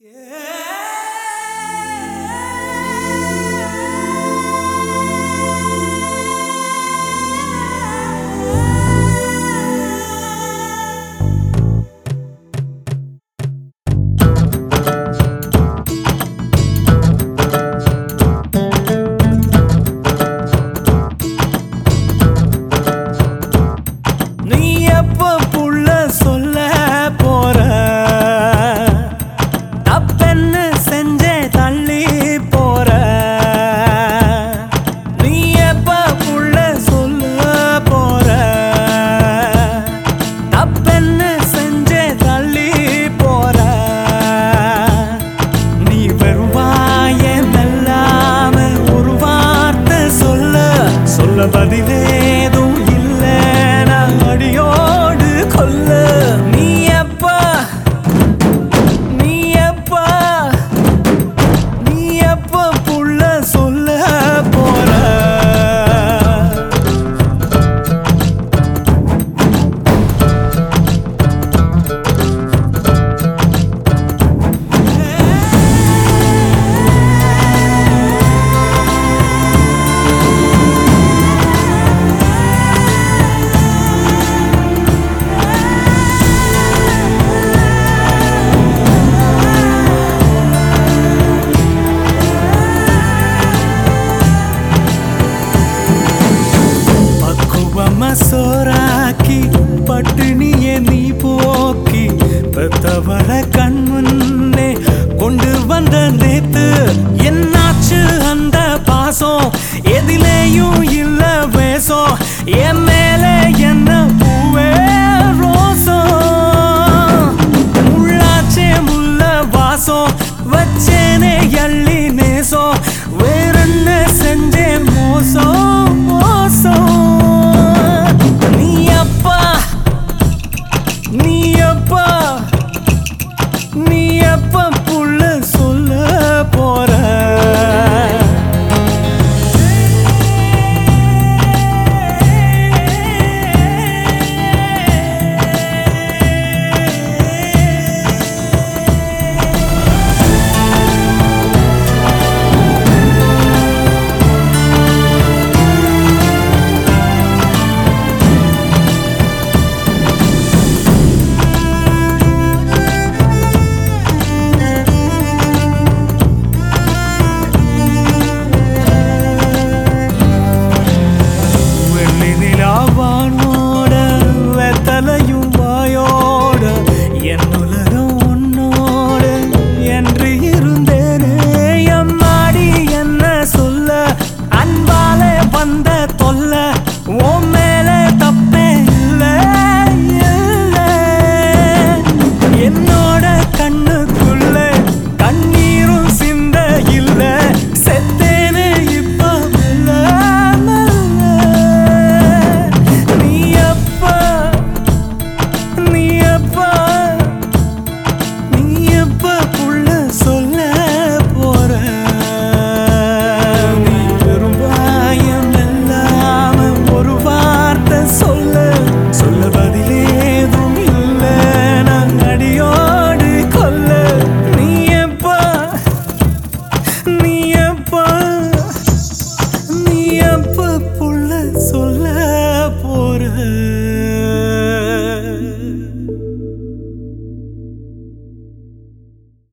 நீ சொல்ல பதிலேதும் இல்ல. நான் அடியோடு கொல்ல சோறாக்கி பட்டினிய நீ போக்கி பெத்தவள கண் முன்னே கொண்டு வந்த நேத்து என்னாச்சு அந்த பாசம்? எதிலேயும் இல்ல வேஷம். என் மேல என்ன பூவே ரோசம் முள்ளாச்சே முள்ள வாசம். வச்சேனே எள்ளி நேசம். வேறென்ன செஞ்சேன் மோசம். I Avanu